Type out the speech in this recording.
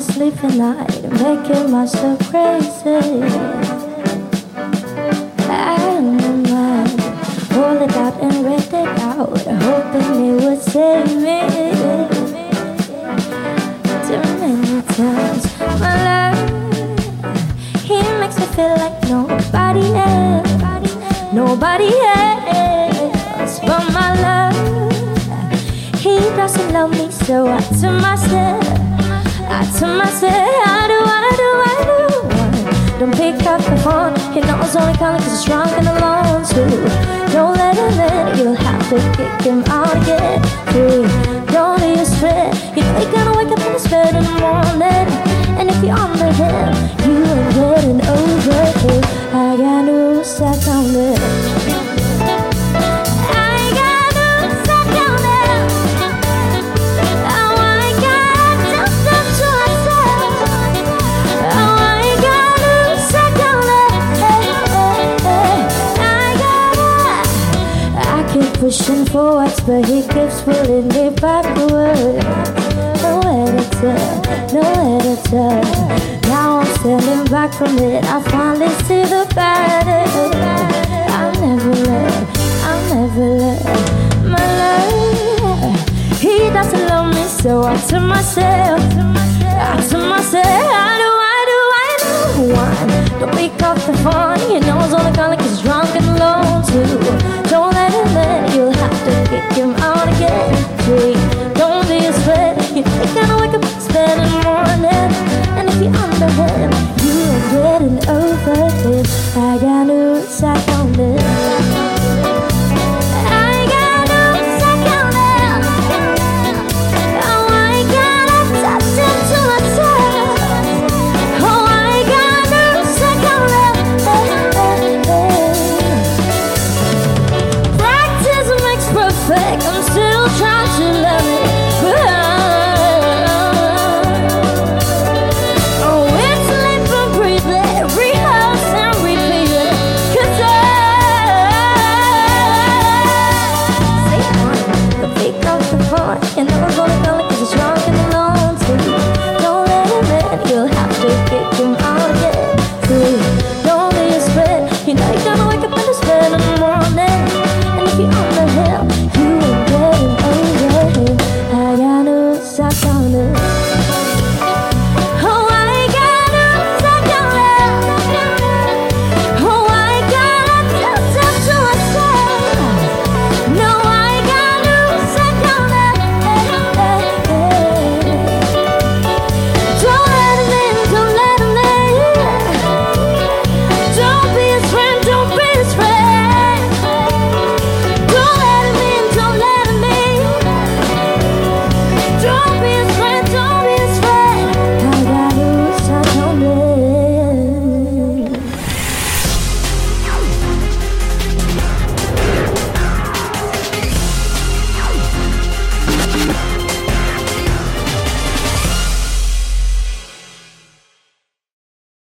sleep at night, making myself crazy. I'm mind, roll it out and read it out, hoping it would save me. Too many times, my love, he makes me feel like nobody else, nobody else but my love. He doesn't love me, so I to myself, I to myself, I do, I do, I do. Don't pick up the phone, he knows only calling cause he's drunk and alone too. Don't let him in, you'll have to kick him out again. Free. Don't be friend, you know you're gonna wake up in his bed in the morning. And if you're under him, you ain't getting over it. I got no second left. Pushing forwards, but he keeps pulling me backwards. No editor, no editor. Now I'm standing back from it. I finally see the in. I'll never let, I'll never let my love. He doesn't love me, so I to myself, I to myself. I